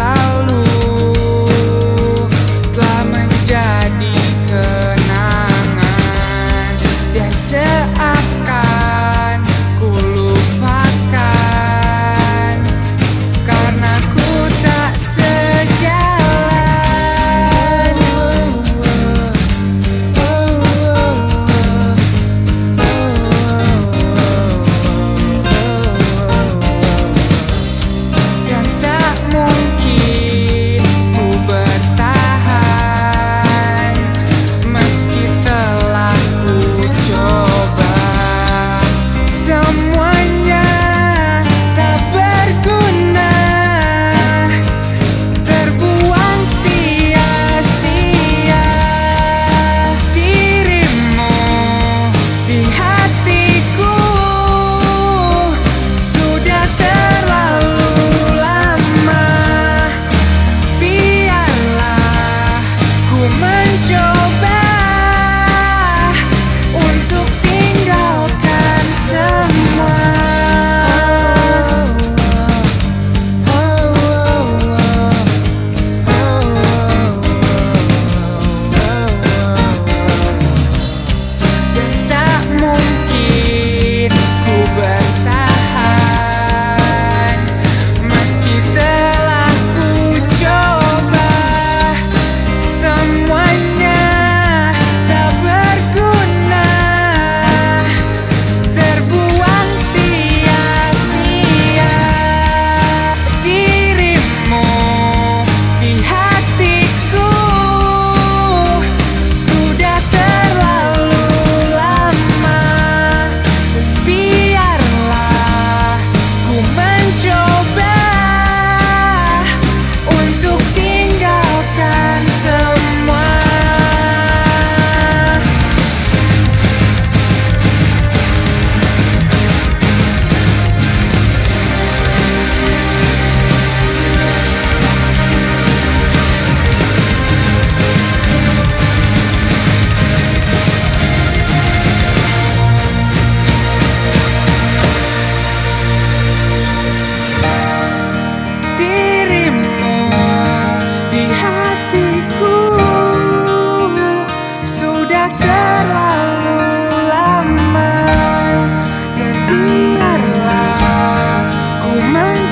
clouds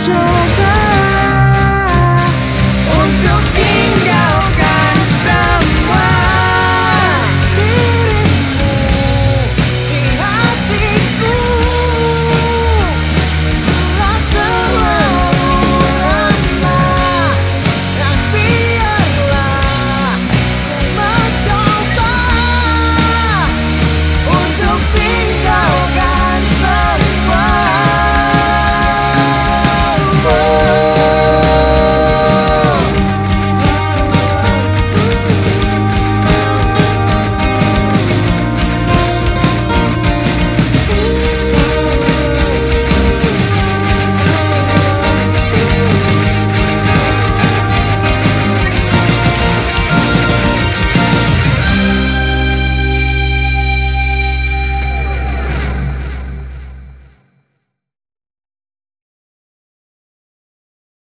就该